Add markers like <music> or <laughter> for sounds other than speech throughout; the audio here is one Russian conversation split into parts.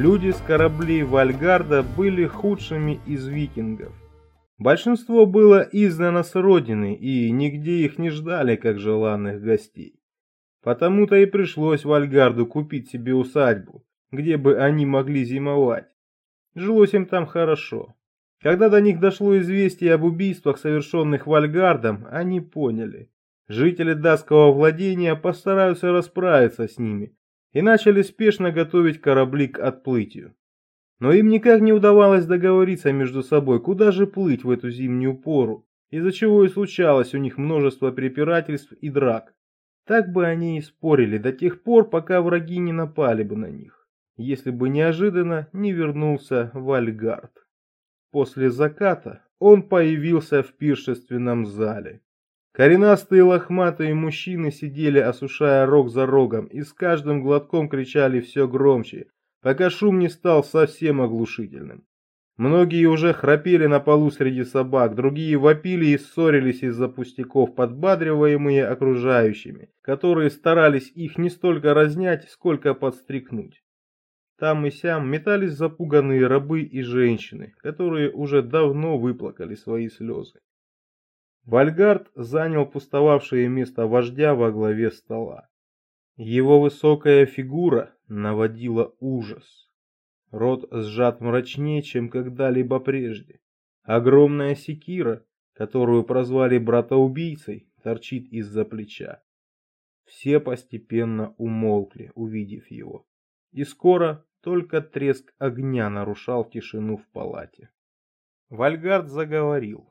Люди с кораблей Вальгарда были худшими из викингов. Большинство было изгнано с родины, и нигде их не ждали, как желанных гостей. Потому-то и пришлось Вальгарду купить себе усадьбу, где бы они могли зимовать. Жилось им там хорошо. Когда до них дошло известие об убийствах, совершенных Вальгардом, они поняли. Жители датского владения постараются расправиться с ними, и начали спешно готовить корабли к отплытию. Но им никак не удавалось договориться между собой, куда же плыть в эту зимнюю пору, из-за чего и случалось у них множество препирательств и драк. Так бы они и спорили до тех пор, пока враги не напали бы на них, если бы неожиданно не вернулся Вальгард. После заката он появился в пиршественном зале. Коренастые лохматые мужчины сидели, осушая рог за рогом, и с каждым глотком кричали все громче, пока шум не стал совсем оглушительным. Многие уже храпели на полу среди собак, другие вопили и ссорились из-за пустяков, подбадриваемые окружающими, которые старались их не столько разнять, сколько подстрикнуть. Там и сям метались запуганные рабы и женщины, которые уже давно выплакали свои слезы. Вальгард занял пустовавшее место вождя во главе стола. Его высокая фигура наводила ужас. Рот сжат мрачнее, чем когда-либо прежде. Огромная секира, которую прозвали брата-убийцей, торчит из-за плеча. Все постепенно умолкли, увидев его. И скоро только треск огня нарушал тишину в палате. Вальгард заговорил.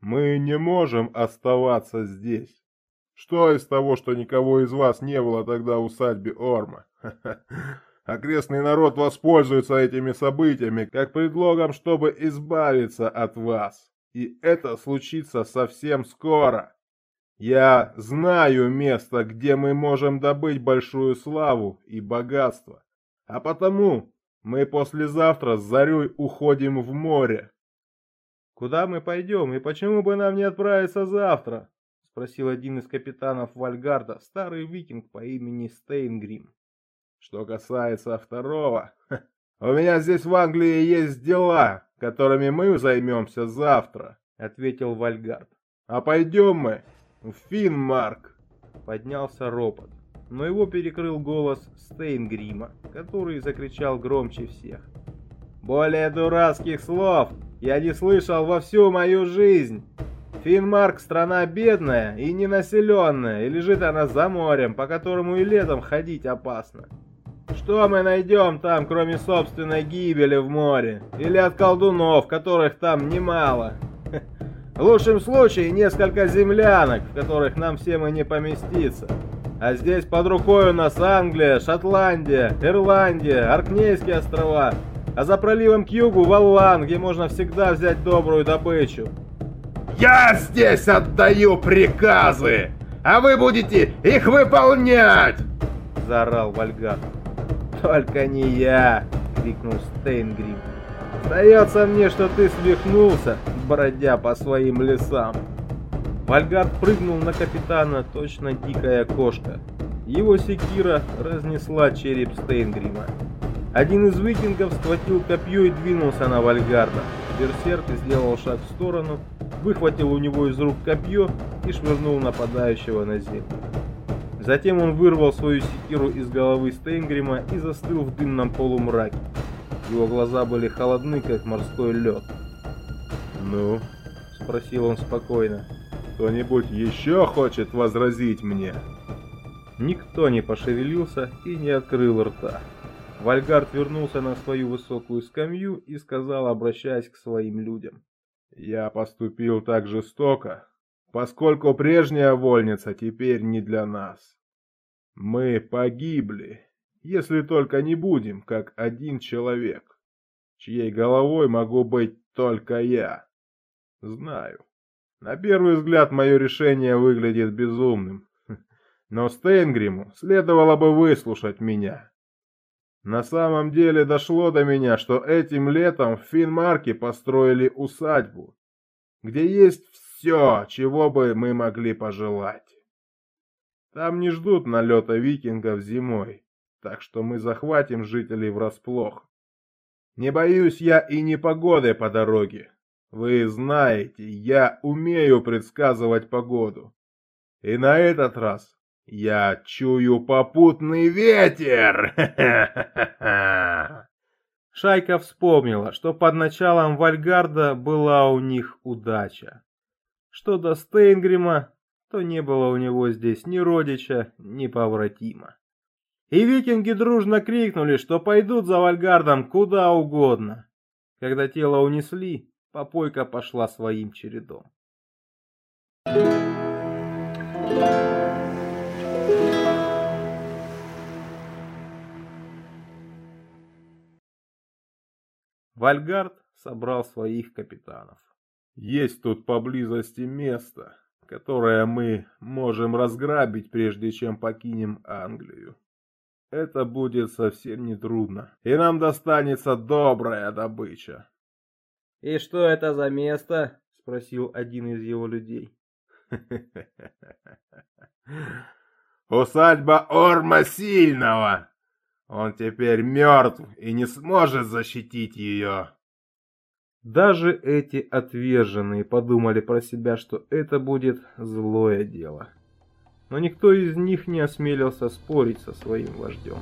Мы не можем оставаться здесь. Что из того, что никого из вас не было тогда в усадьбе Орма? <laughs> Окрестный народ воспользуется этими событиями как предлогом, чтобы избавиться от вас. И это случится совсем скоро. Я знаю место, где мы можем добыть большую славу и богатство. А потому мы послезавтра с зарей уходим в море. «Куда мы пойдем и почему бы нам не отправиться завтра?» — спросил один из капитанов Вальгарда, старый викинг по имени Стейнгрим. «Что касается второго, у меня здесь в Англии есть дела, которыми мы займемся завтра», — ответил Вальгард. «А пойдем мы в Финмарк!» Поднялся ропот, но его перекрыл голос Стейнгрима, который закричал громче всех. «Более дурацких слов я не слышал во всю мою жизнь. Финмарк страна бедная и ненаселенная, и лежит она за морем, по которому и летом ходить опасно. Что мы найдем там, кроме собственной гибели в море? Или от колдунов, которых там немало? В лучшем случае несколько землянок, в которых нам всем и не поместиться. А здесь под рукой у нас Англия, Шотландия, Ирландия, Аркнейские острова, а за проливом к югу Валлан, где можно всегда взять добрую добычу. «Я здесь отдаю приказы, а вы будете их выполнять!» — заорал Вальгар. «Только не я!» — крикнул Стейнгрим. «Сдается мне, что ты свихнулся, бродя по своим лесам!» Вальгард прыгнул на капитана, точно дикая кошка. Его секира разнесла череп Стейнгрима. Один из викингов схватил копье и двинулся на Вальгарда. Берсерк сделал шаг в сторону, выхватил у него из рук копье и швырнул нападающего на землю. Затем он вырвал свою секиру из головы Стейнгрима и застыл в дымном полумраке. Его глаза были холодны, как морской лед. «Ну?» — спросил он спокойно. «Кто-нибудь еще хочет возразить мне?» Никто не пошевелился и не открыл рта. Вальгард вернулся на свою высокую скамью и сказал, обращаясь к своим людям. «Я поступил так жестоко, поскольку прежняя вольница теперь не для нас. Мы погибли, если только не будем, как один человек, чьей головой могу быть только я. Знаю, на первый взгляд мое решение выглядит безумным, <laughs> но Стейнгриму следовало бы выслушать меня». На самом деле дошло до меня, что этим летом в Финмарке построили усадьбу, где есть все, чего бы мы могли пожелать. Там не ждут налета викингов зимой, так что мы захватим жителей врасплох. Не боюсь я и непогоды по дороге. Вы знаете, я умею предсказывать погоду. И на этот раз я чую попутный ветер. <laughs> Шайка вспомнила, что под началом Вальгарда была у них удача. Что до Стейнгрима, то не было у него здесь ни родича, ни повратима. И викинги дружно крикнули, что пойдут за Вальгардом куда угодно. Когда тело унесли, попойка пошла своим чередом. Вальгард собрал своих капитанов. Есть тут поблизости место, которое мы можем разграбить, прежде чем покинем Англию. Это будет совсем нетрудно, и нам достанется добрая добыча. «И что это за место?» — спросил один из его людей. <laughs> «Усадьба Орма Сильного! Он теперь мертв и не сможет защитить ее!» Даже эти отверженные подумали про себя, что это будет злое дело. Но никто из них не осмелился спорить со своим вождем.